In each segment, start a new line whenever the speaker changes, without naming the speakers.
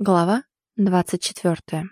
Глава 24.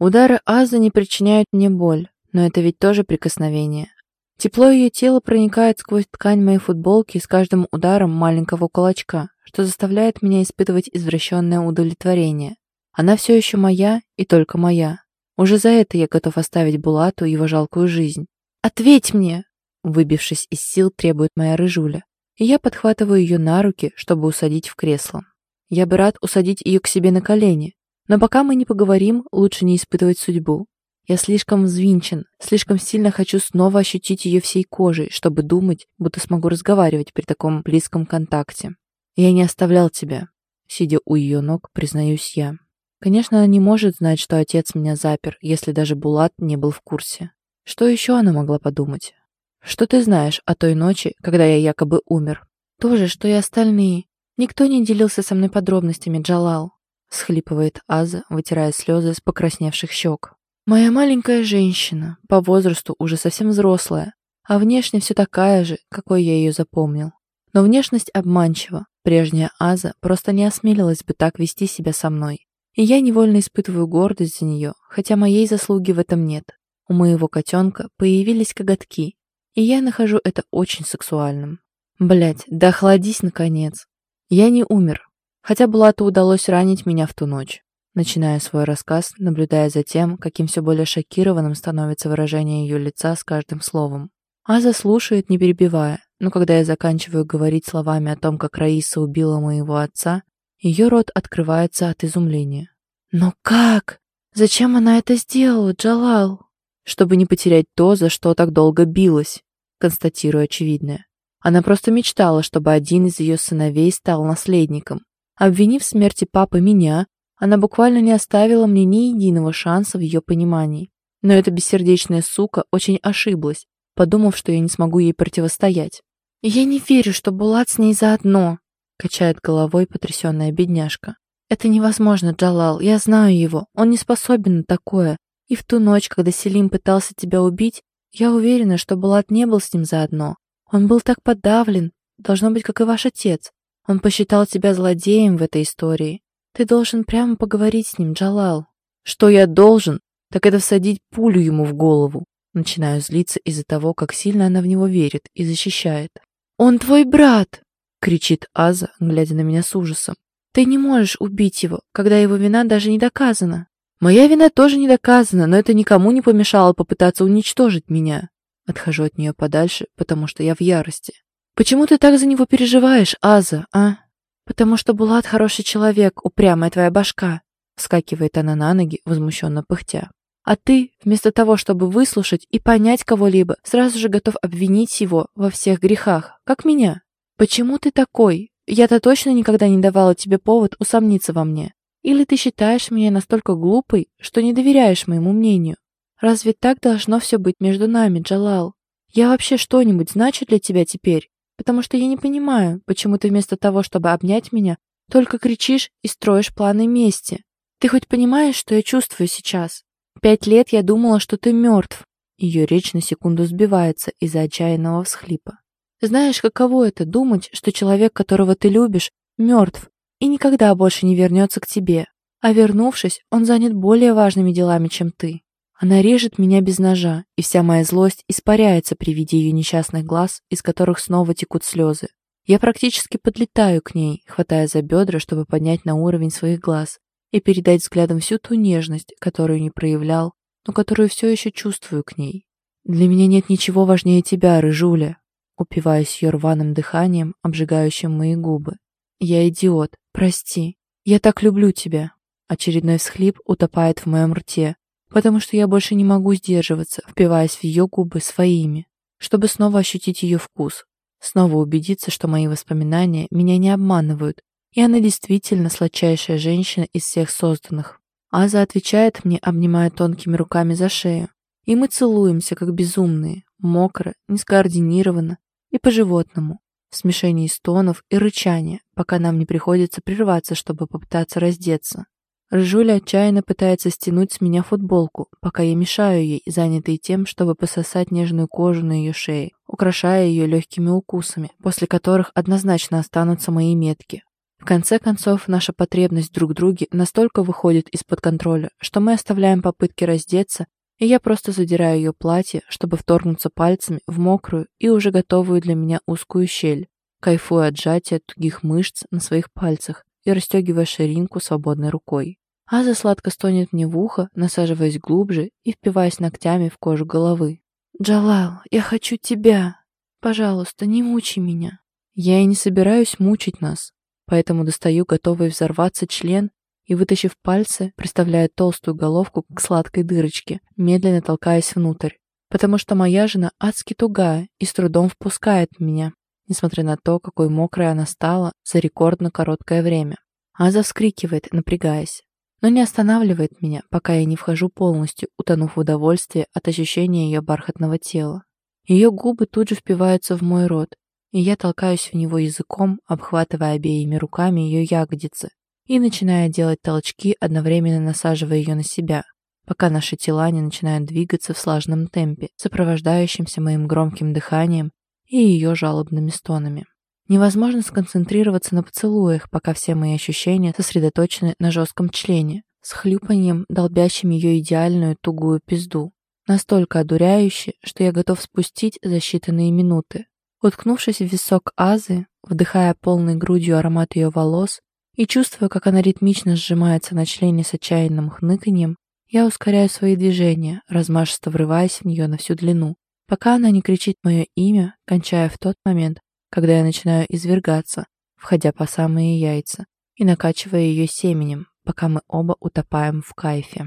Удары Азы не причиняют мне боль, но это ведь тоже прикосновение. Тепло ее тела проникает сквозь ткань моей футболки с каждым ударом маленького кулачка, что заставляет меня испытывать извращенное удовлетворение. Она все еще моя и только моя. Уже за это я готов оставить Булату его жалкую жизнь. «Ответь мне!» Выбившись из сил, требует моя рыжуля. И я подхватываю ее на руки, чтобы усадить в кресло. Я бы рад усадить ее к себе на колени, но пока мы не поговорим, лучше не испытывать судьбу. Я слишком взвинчен, слишком сильно хочу снова ощутить ее всей кожей, чтобы думать, будто смогу разговаривать при таком близком контакте. Я не оставлял тебя. Сидя у ее ног, признаюсь я. Конечно, она не может знать, что отец меня запер, если даже Булат не был в курсе. Что еще она могла подумать? Что ты знаешь о той ночи, когда я якобы умер? То же, что и остальные. «Никто не делился со мной подробностями, Джалал», — схлипывает Аза, вытирая слезы с покрасневших щек. «Моя маленькая женщина, по возрасту уже совсем взрослая, а внешне все такая же, какой я ее запомнил. Но внешность обманчива. Прежняя Аза просто не осмелилась бы так вести себя со мной. И я невольно испытываю гордость за нее, хотя моей заслуги в этом нет. У моего котенка появились коготки, и я нахожу это очень сексуальным. Блять, да охладись наконец. Я не умер, хотя Булату удалось ранить меня в ту ночь. Начиная свой рассказ, наблюдая за тем, каким все более шокированным становится выражение ее лица с каждым словом. Аза слушает, не перебивая, но когда я заканчиваю говорить словами о том, как Раиса убила моего отца, ее рот открывается от изумления. «Но как? Зачем она это сделала, Джалал?» «Чтобы не потерять то, за что так долго билась», констатирую очевидное. Она просто мечтала, чтобы один из ее сыновей стал наследником. Обвинив в смерти папы меня, она буквально не оставила мне ни единого шанса в ее понимании. Но эта бессердечная сука очень ошиблась, подумав, что я не смогу ей противостоять. «Я не верю, что Булат с ней заодно», — качает головой потрясенная бедняжка. «Это невозможно, Джалал, я знаю его, он не способен на такое. И в ту ночь, когда Селим пытался тебя убить, я уверена, что Булат не был с ним заодно. Он был так подавлен, должно быть, как и ваш отец. Он посчитал тебя злодеем в этой истории. Ты должен прямо поговорить с ним, Джалал. Что я должен? Так это всадить пулю ему в голову. Начинаю злиться из-за того, как сильно она в него верит и защищает. «Он твой брат!» — кричит Аза, глядя на меня с ужасом. «Ты не можешь убить его, когда его вина даже не доказана». «Моя вина тоже не доказана, но это никому не помешало попытаться уничтожить меня. Отхожу от нее подальше, потому что я в ярости. «Почему ты так за него переживаешь, Аза, а?» «Потому что Булат хороший человек, упрямая твоя башка», вскакивает она на ноги, возмущенно пыхтя. «А ты, вместо того, чтобы выслушать и понять кого-либо, сразу же готов обвинить его во всех грехах, как меня. Почему ты такой? Я-то точно никогда не давала тебе повод усомниться во мне. Или ты считаешь меня настолько глупой, что не доверяешь моему мнению? Разве так должно все быть между нами, Джалал? Я вообще что-нибудь значу для тебя теперь? Потому что я не понимаю, почему ты вместо того, чтобы обнять меня, только кричишь и строишь планы мести. Ты хоть понимаешь, что я чувствую сейчас? Пять лет я думала, что ты мертв. Ее речь на секунду сбивается из-за отчаянного всхлипа. Знаешь, каково это думать, что человек, которого ты любишь, мертв и никогда больше не вернется к тебе, а вернувшись, он занят более важными делами, чем ты. Она режет меня без ножа, и вся моя злость испаряется при виде ее несчастных глаз, из которых снова текут слезы. Я практически подлетаю к ней, хватая за бедра, чтобы поднять на уровень своих глаз и передать взглядом всю ту нежность, которую не проявлял, но которую все еще чувствую к ней. «Для меня нет ничего важнее тебя, рыжуля», упиваясь ее рваным дыханием, обжигающим мои губы. «Я идиот, прости. Я так люблю тебя». Очередной всхлип утопает в моем рте, потому что я больше не могу сдерживаться, впиваясь в ее губы своими, чтобы снова ощутить ее вкус, снова убедиться, что мои воспоминания меня не обманывают, и она действительно сладчайшая женщина из всех созданных. Аза отвечает мне, обнимая тонкими руками за шею, и мы целуемся, как безумные, мокро, нескоординированно и по-животному, в смешении стонов и рычания, пока нам не приходится прерваться, чтобы попытаться раздеться. Рыжуля отчаянно пытается стянуть с меня футболку, пока я мешаю ей, занятой тем, чтобы пососать нежную кожу на ее шее, украшая ее легкими укусами, после которых однозначно останутся мои метки. В конце концов, наша потребность друг в друге настолько выходит из-под контроля, что мы оставляем попытки раздеться, и я просто задираю ее платье, чтобы вторгнуться пальцами в мокрую и уже готовую для меня узкую щель, кайфуя от сжатия тугих мышц на своих пальцах и расстегивая ширинку свободной рукой. Аза сладко стонет мне в ухо, насаживаясь глубже и впиваясь ногтями в кожу головы. «Джалал, я хочу тебя! Пожалуйста, не мучи меня!» Я и не собираюсь мучить нас, поэтому достаю готовый взорваться член и, вытащив пальцы, приставляю толстую головку к сладкой дырочке, медленно толкаясь внутрь, потому что моя жена адски тугая и с трудом впускает меня, несмотря на то, какой мокрой она стала за рекордно короткое время. Аза вскрикивает, напрягаясь но не останавливает меня, пока я не вхожу полностью, утонув в удовольствии от ощущения ее бархатного тела. Ее губы тут же впиваются в мой рот, и я толкаюсь в него языком, обхватывая обеими руками ее ягодицы и начиная делать толчки, одновременно насаживая ее на себя, пока наши тела не начинают двигаться в слаженном темпе, сопровождающимся моим громким дыханием и ее жалобными стонами. Невозможно сконцентрироваться на поцелуях, пока все мои ощущения сосредоточены на жестком члене, с хлюпаньем, долбящим ее идеальную тугую пизду. Настолько одуряюще, что я готов спустить за считанные минуты. Уткнувшись в висок Азы, вдыхая полной грудью аромат ее волос и чувствуя, как она ритмично сжимается на члене с отчаянным хныканьем, я ускоряю свои движения, размашисто врываясь в нее на всю длину, пока она не кричит мое имя, кончая в тот момент, когда я начинаю извергаться, входя по самые яйца и накачивая ее семенем, пока мы оба утопаем в кайфе.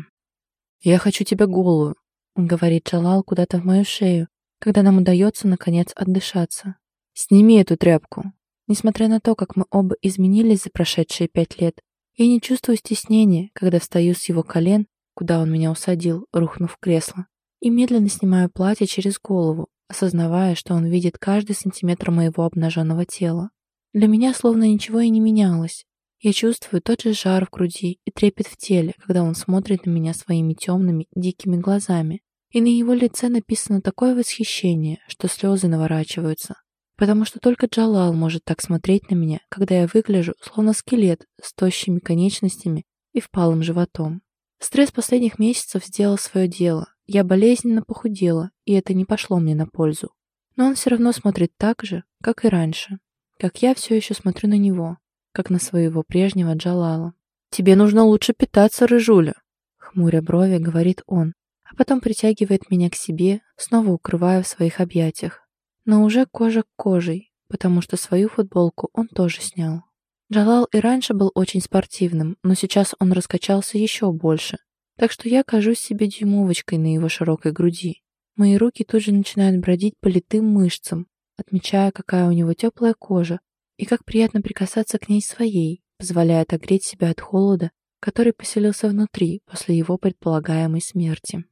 «Я хочу тебя голую», — говорит Джалал куда-то в мою шею, когда нам удается, наконец, отдышаться. «Сними эту тряпку». Несмотря на то, как мы оба изменились за прошедшие пять лет, я не чувствую стеснения, когда встаю с его колен, куда он меня усадил, рухнув в кресло, и медленно снимаю платье через голову, осознавая, что он видит каждый сантиметр моего обнаженного тела. Для меня словно ничего и не менялось. Я чувствую тот же жар в груди и трепет в теле, когда он смотрит на меня своими темными, дикими глазами. И на его лице написано такое восхищение, что слезы наворачиваются. Потому что только Джалал может так смотреть на меня, когда я выгляжу, словно скелет с тощими конечностями и впалым животом. Стресс последних месяцев сделал свое дело, я болезненно похудела, и это не пошло мне на пользу. Но он все равно смотрит так же, как и раньше. Как я все еще смотрю на него, как на своего прежнего Джалала. «Тебе нужно лучше питаться, рыжуля!» Хмуря брови, говорит он, а потом притягивает меня к себе, снова укрывая в своих объятиях. Но уже кожа к кожей, потому что свою футболку он тоже снял. Джалал и раньше был очень спортивным, но сейчас он раскачался еще больше, так что я кажусь себе дюймовочкой на его широкой груди. Мои руки тут же начинают бродить по литым мышцам, отмечая, какая у него теплая кожа, и как приятно прикасаться к ней своей, позволяя отогреть себя от холода, который поселился внутри после его предполагаемой смерти.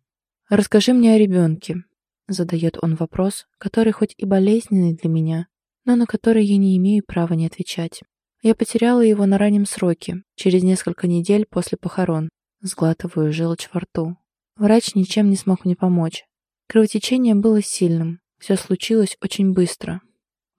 «Расскажи мне о ребенке», — задает он вопрос, который хоть и болезненный для меня, но на который я не имею права не отвечать. Я потеряла его на раннем сроке, через несколько недель после похорон, Сглатываю желчь во рту. Врач ничем не смог мне помочь. Кровотечение было сильным. Все случилось очень быстро.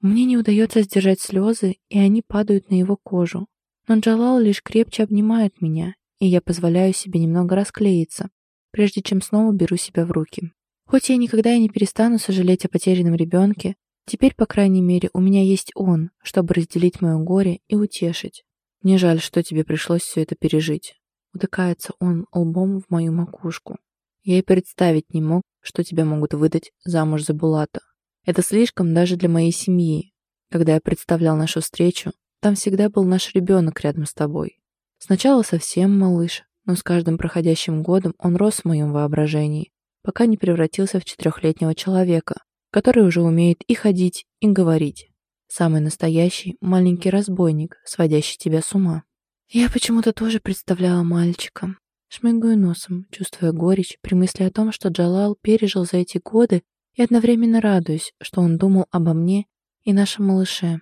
Мне не удается сдержать слезы, и они падают на его кожу. Но Джалал лишь крепче обнимает меня, и я позволяю себе немного расклеиться, прежде чем снова беру себя в руки. Хоть я никогда и не перестану сожалеть о потерянном ребенке, теперь, по крайней мере, у меня есть он, чтобы разделить мое горе и утешить. Мне жаль, что тебе пришлось все это пережить. Утыкается он лбом в мою макушку. Я и представить не мог, что тебя могут выдать замуж за Булата. Это слишком даже для моей семьи. Когда я представлял нашу встречу, там всегда был наш ребенок рядом с тобой. Сначала совсем малыш, но с каждым проходящим годом он рос в моем воображении, пока не превратился в четырехлетнего человека, который уже умеет и ходить, и говорить. Самый настоящий маленький разбойник, сводящий тебя с ума. Я почему-то тоже представляла мальчика. Шмыгаю носом, чувствуя горечь при мысли о том, что Джалал пережил за эти годы и одновременно радуюсь, что он думал обо мне и нашем малыше.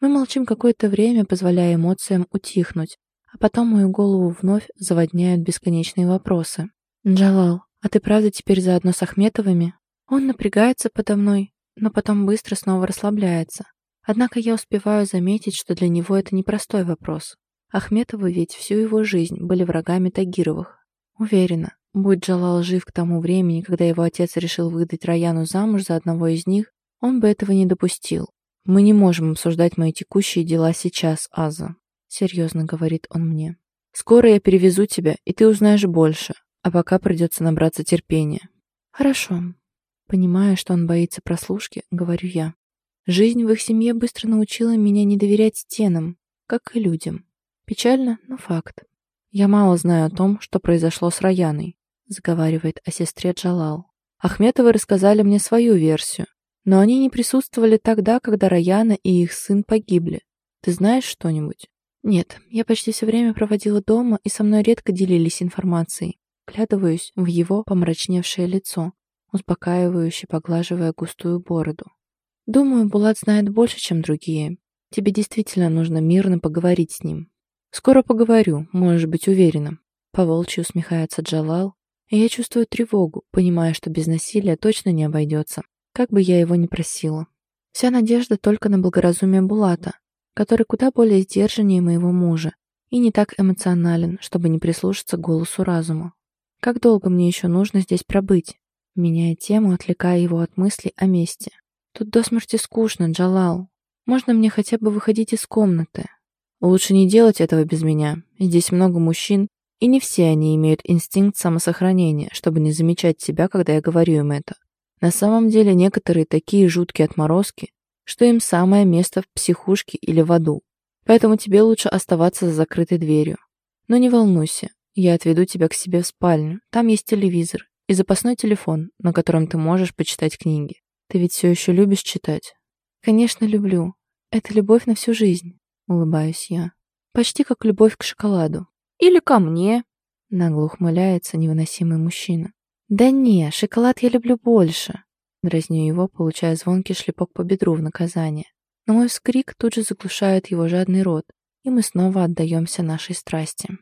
Мы молчим какое-то время, позволяя эмоциям утихнуть, а потом мою голову вновь заводняют бесконечные вопросы. «Джалал, а ты правда теперь заодно с Ахметовыми?» Он напрягается подо мной, но потом быстро снова расслабляется, Однако я успеваю заметить, что для него это непростой вопрос. Ахметовы ведь всю его жизнь были врагами Тагировых. Уверена, будь Джалал жив к тому времени, когда его отец решил выдать Раяну замуж за одного из них, он бы этого не допустил. «Мы не можем обсуждать мои текущие дела сейчас, Аза», — серьезно говорит он мне. «Скоро я перевезу тебя, и ты узнаешь больше, а пока придется набраться терпения». «Хорошо». Понимая, что он боится прослушки, говорю я. Жизнь в их семье быстро научила меня не доверять стенам, как и людям. Печально, но факт. Я мало знаю о том, что произошло с Раяной, заговаривает о сестре Джалал. Ахметовы рассказали мне свою версию, но они не присутствовали тогда, когда Раяна и их сын погибли. Ты знаешь что-нибудь? Нет, я почти все время проводила дома, и со мной редко делились информацией. Глядываюсь в его помрачневшее лицо, успокаивающе поглаживая густую бороду. Думаю, Булат знает больше, чем другие. Тебе действительно нужно мирно поговорить с ним. Скоро поговорю, можешь быть уверенным. Поволчьи усмехается Джалал, и я чувствую тревогу, понимая, что без насилия точно не обойдется как бы я его ни просила. Вся надежда только на благоразумие Булата, который куда более сдержаннее моего мужа и не так эмоционален, чтобы не прислушаться к голосу разума. Как долго мне еще нужно здесь пробыть? Меняя тему, отвлекая его от мыслей о месте. Тут до смерти скучно, Джалал. Можно мне хотя бы выходить из комнаты? Лучше не делать этого без меня. Здесь много мужчин, и не все они имеют инстинкт самосохранения, чтобы не замечать себя, когда я говорю им это. На самом деле некоторые такие жуткие отморозки, что им самое место в психушке или в аду. Поэтому тебе лучше оставаться за закрытой дверью. Но не волнуйся, я отведу тебя к себе в спальню. Там есть телевизор и запасной телефон, на котором ты можешь почитать книги. Ты ведь все еще любишь читать? Конечно, люблю. Это любовь на всю жизнь, улыбаюсь я. Почти как любовь к шоколаду. Или ко мне, нагло ухмыляется невыносимый мужчина. «Да не, шоколад я люблю больше», — дразню его, получая звонкий шлепок по бедру в наказание. Но мой вскрик тут же заглушает его жадный рот, и мы снова отдаемся нашей страсти.